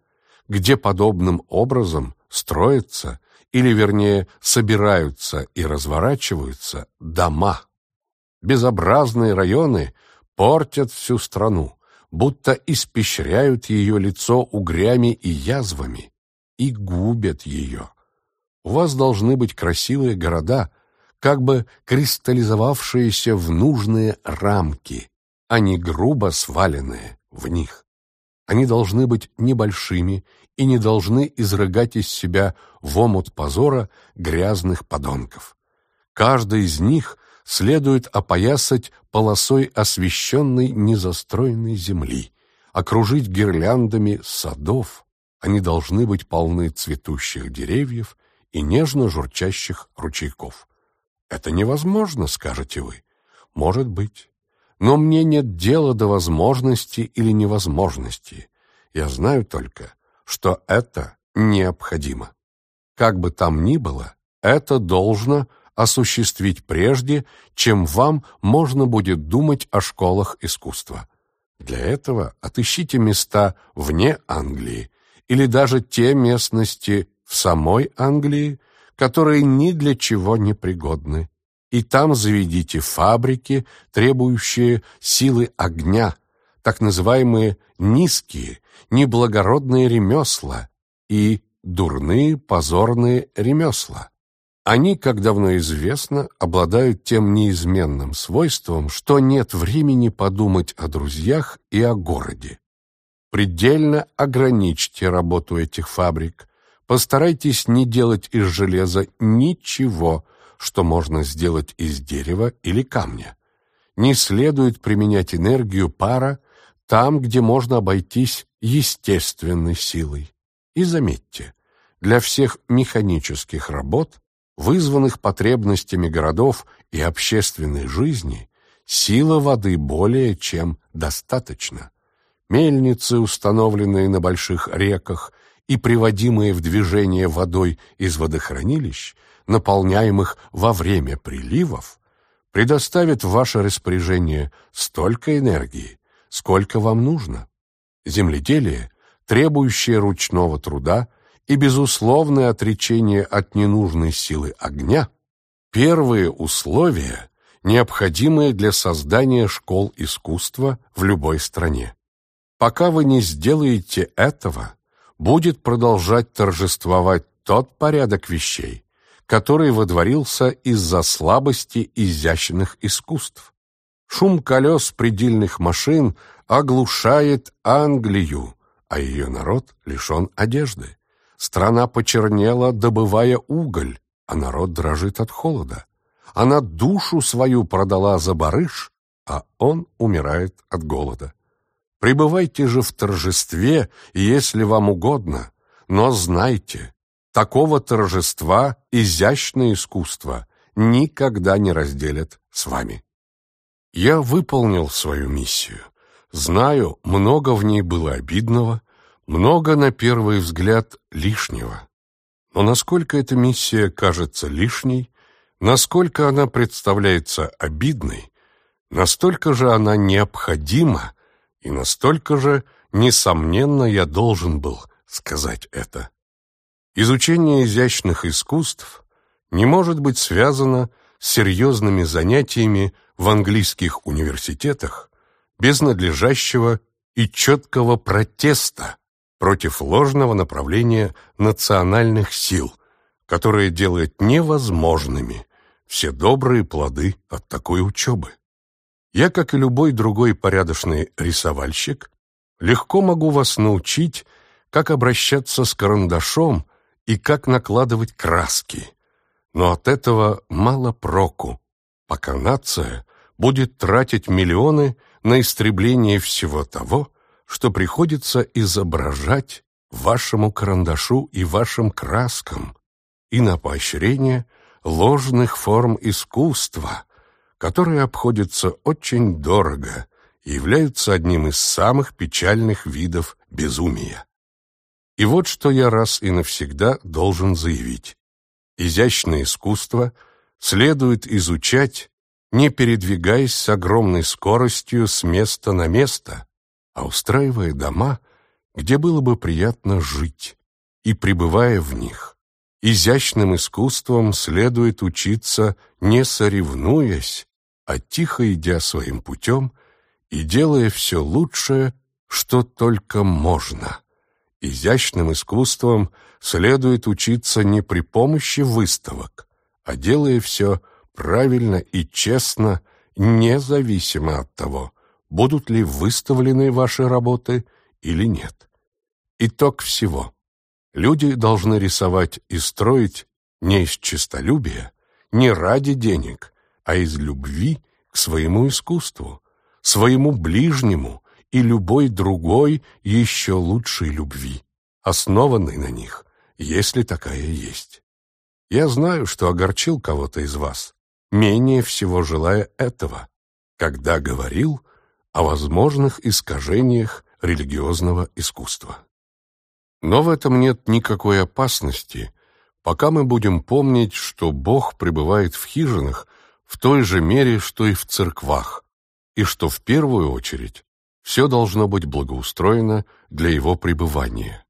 где подобным образом строятся или, вернее, собираются и разворачиваются дома. Безобразные районы портят всю страну, будто испещряют ее лицо угрями и язвами и губят ее. У вас должны быть красивые города, как бы кристаллизовавшиеся в нужные рамки, а не грубо сваленные в них. Они должны быть небольшими и не должны изрыгать из себя в омут позора грязных подонков. Каждый из них следует опоясать полосой освещенной незастроенной земли, окружить гирляндами садов. Они должны быть полны цветущих деревьев и нежно журчащих ручейков. Это невозможно, скажете вы. Может быть. Но мне нет дела до возможности или невозможности. Я знаю только, что это необходимо. Как бы там ни было, это должно осуществить прежде, чем вам можно будет думать о школах искусства. Для этого отыщите места вне Англии или даже те местности в самой Англии, которые ни для чего не пригодны, и там заведите фабрики, требующие силы огня, так называемые низкие, неблагородные ремесла и дурные позорные ремесла. Они, как давно известно, обладают тем неизменным свойством, что нет времени подумать о друзьях и о городе. Предельно ограничьте работу этих фабрик, постарайтесь не делать из железа ничего, что можно сделать из дерева или камня. Не следует применять энергию пара там, где можно обойтись естественной силой. И заметьте, для всех механических работ, вызванных потребностями городов и общественной жизни, сила воды более чем достаточно. Мельницы, установленные на больших реках и приводимые в движение водой из водохранилищ, наполняемых во время приливов, предоставят в ваше распоряжение столько энергии, сколько вам нужно. Земледелие, требующее ручного труда и безусловное отречение от ненужной силы огня, первые условия, необходимые для создания школ искусства в любой стране. Пока вы не сделаете этого, будет продолжать торжествовать тот порядок вещей, который водворился из-за слабости изящных искусств. Шум колес предельных машин оглушает Англию, а ее народ лишен одежды. Страна почернела, добывая уголь, а народ дрожит от холода. Она душу свою продала за барыш, а он умирает от голода. Пребывайте же в торжестве, если вам угодно, но знайте, Такого торжества изящное искусство никогда не разделят с вами. Я выполнил свою миссию. Знаю, много в ней было обидного, много, на первый взгляд, лишнего. Но насколько эта миссия кажется лишней, насколько она представляется обидной, настолько же она необходима, и настолько же, несомненно, я должен был сказать это. Изучение изящных искусств не может быть связано с серьезными занятиями в английских университетах без надлежащего и четкого протеста против ложного направления национальных сил, которое делает невозможными все добрые плоды от такой учебы. Я, как и любой другой порядочный рисовальщик, легко могу вас научить, как обращаться с карандашом и как накладывать краски. Но от этого мало проку, пока нация будет тратить миллионы на истребление всего того, что приходится изображать вашему карандашу и вашим краскам, и на поощрение ложных форм искусства, которые обходятся очень дорого и являются одним из самых печальных видов безумия. И вот что я раз и навсегда должен заявить. Изящное искусство следует изучать, не передвигаясь с огромной скоростью с места на место, а устраивая дома, где было бы приятно жить, и пребывая в них. Изящным искусством следует учиться, не соревнуясь, а тихо идя своим путем и делая все лучшее, что только можно. Изящным искусством следует учиться не при помощи выставок, а делая все правильно и честно, независимо от того, будут ли выставлены ваши работы или нет. Итог всего. Люди должны рисовать и строить не из честолюбия, не ради денег, а из любви к своему искусству, своему ближнему и любой другой еще лучшей любви, основанной на них, если такая есть. Я знаю, что огорчил кого-то из вас, менее всего желая этого, когда говорил о возможных искажениях религиозного искусства. Но в этом нет никакой опасности, пока мы будем помнить, что Бог пребывает в хижинах в той же мере, что и в церквах, и что в первую очередь все должно быть благоустроено для его пребывания.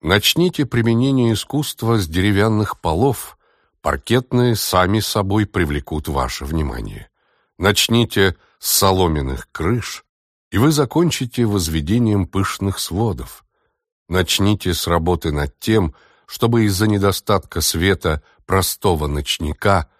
Начните применение искусства с деревянных полов, паркетные сами собой привлекут ваше внимание. Начните с соломенных крыш, и вы закончите возведением пышных сводов. Начните с работы над тем, чтобы из-за недостатка света простого ночника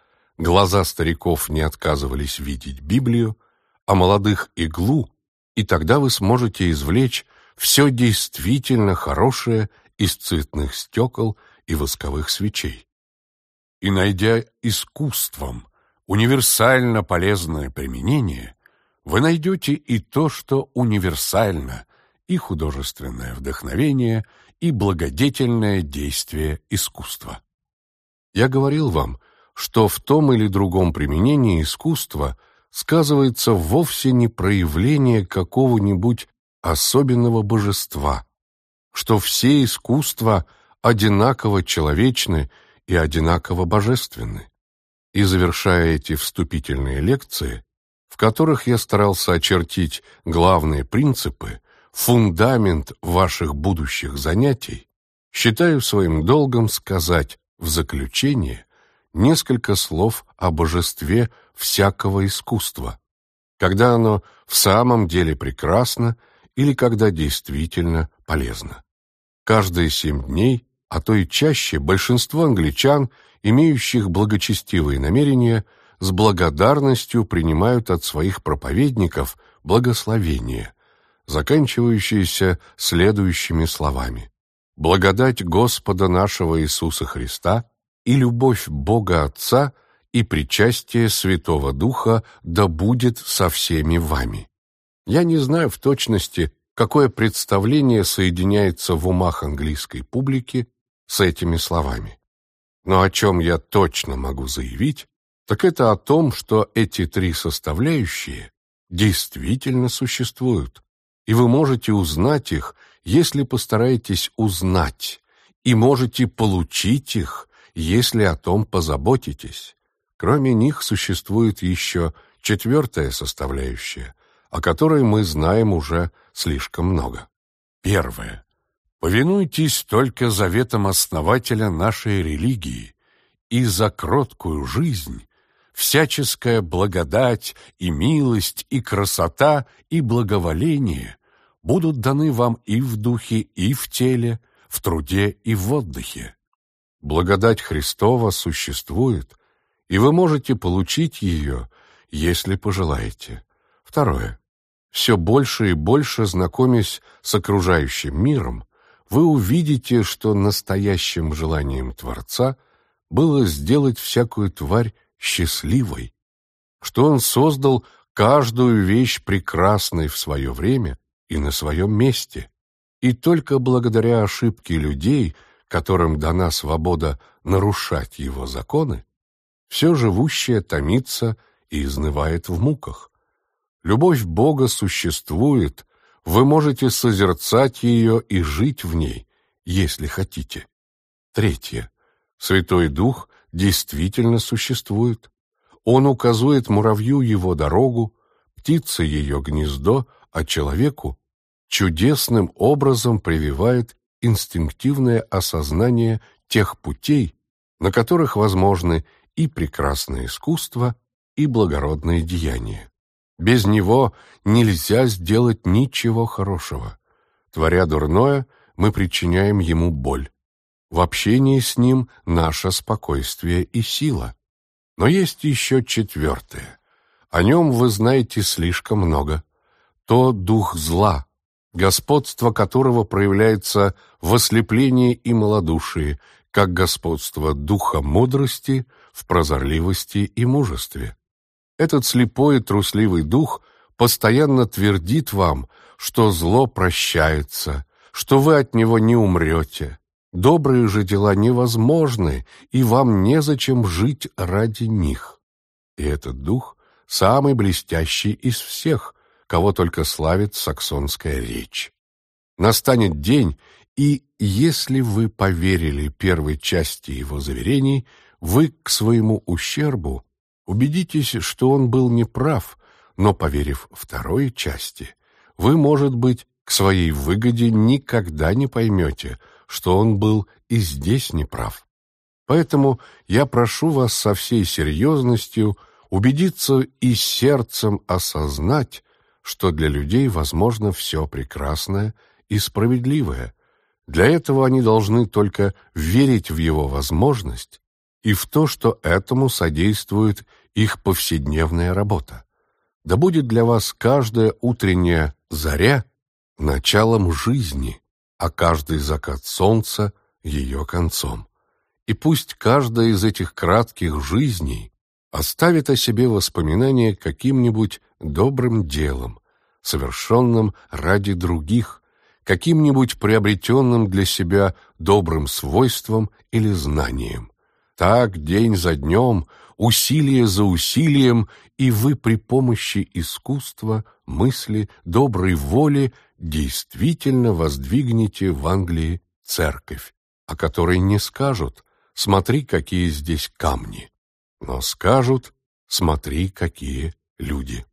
глаза стариков не отказывались видеть Библию, а молодых — иглу, и тогда вы сможете извлечь все действительно хорошее из цветных стекол и восковых свечей. И найдя искусством универсально полезное применение, вы найдете и то, что универсально, и художественное вдохновение, и благодетельное действие искусства. Я говорил вам, что в том или другом применении искусства сказывается вовсе не проявление какого-нибудь особенного божества, что все искусства одинаково человечны и одинаково божественны. И завершая эти вступительные лекции, в которых я старался очертить главные принципы, фундамент ваших будущих занятий, считаю своим долгом сказать в заключение несколько слов о божестве всякого искусства, когда оно в самом деле прекрасно или когда действительно полезно. Каждые семь дней, а то и чаще, большинство англичан, имеющих благочестивые намерения, с благодарностью принимают от своих проповедников благословение, заканчивающееся следующими словами. «Благодать Господа нашего Иисуса Христа и любовь Бога Отца и причастие Святого Духа да будет со всеми вами». Я не знаю в точности, какое представление соединяется в умах английской публики с этими словами. Но о чем я точно могу заявить, так это о том, что эти три составляющие действительно существуют, и вы можете узнать их, если постараетесь узнать, и можете получить их, если о том позаботитесь. Кроме них существует еще четвертая составляющая, о которой мы знаем уже слишком много. Первое. Повинуйтесь только заветам основателя нашей религии, и за кроткую жизнь всяческая благодать и милость и красота и благоволение будут даны вам и в духе, и в теле, в труде и в отдыхе. Благодать Христова существует, и вы можете получить ее, если пожелаете. Второе. Все больше и больше знакомясь с окружающим миром, вы увидите, что настоящим желанием Творца было сделать всякую тварь счастливой, что Он создал каждую вещь прекрасной в свое время и на своем месте, и только благодаря ошибке людей, которым дана свобода нарушать Его законы, все живущее томится и изнывает в муках. Любовь Бога существует, вы можете созерцать ее и жить в ней, если хотите. Третье. Святой Дух действительно существует. Он указывает муравью его дорогу, птице ее гнездо, а человеку чудесным образом прививает инстинктивное осознание тех путей, на которых возможны и прекрасное искусство, и благородные деяния. Без него нельзя сделать ничего хорошего. Творя дурное, мы причиняем ему боль. В общении с ним наше спокойствие и сила. Но есть еще четвертое. О нем вы знаете слишком много. То дух зла, господство которого проявляется в ослеплении и малодушии, как господство духа мудрости в прозорливости и мужестве. Этот слепой и трусливый дух постоянно твердит вам, что зло прощается, что вы от него не умрете. Добрые же дела невозможны, и вам незачем жить ради них. И этот дух самый блестящий из всех, кого только славит саксонская речь. Настанет день, и если вы поверили первой части его заверений, вы к своему ущербу убедитесь, что он был неправ, но, поверив второй части, вы, может быть, к своей выгоде никогда не поймете, что он был и здесь неправ. Поэтому я прошу вас со всей серьезностью убедиться и сердцем осознать, что для людей возможно все прекрасное и справедливое. Для этого они должны только верить в его возможность и в то, что этому содействует их повседневная работа. Да будет для вас каждая утренняя заря началом жизни, а каждый закат солнца ее концом. И пусть каждая из этих кратких жизней оставит о себе воспоминания каким-нибудь добрым делом, совершенным ради других, каким-нибудь приобретенным для себя добрым свойством или знанием. Так день за днем, усилие за усилием, и вы при помощи искусства, мысли, доброй воли действительно воздвигнете в Англии церковь, о которой не скажут «смотри, какие здесь камни», но скажут «смотри, какие люди».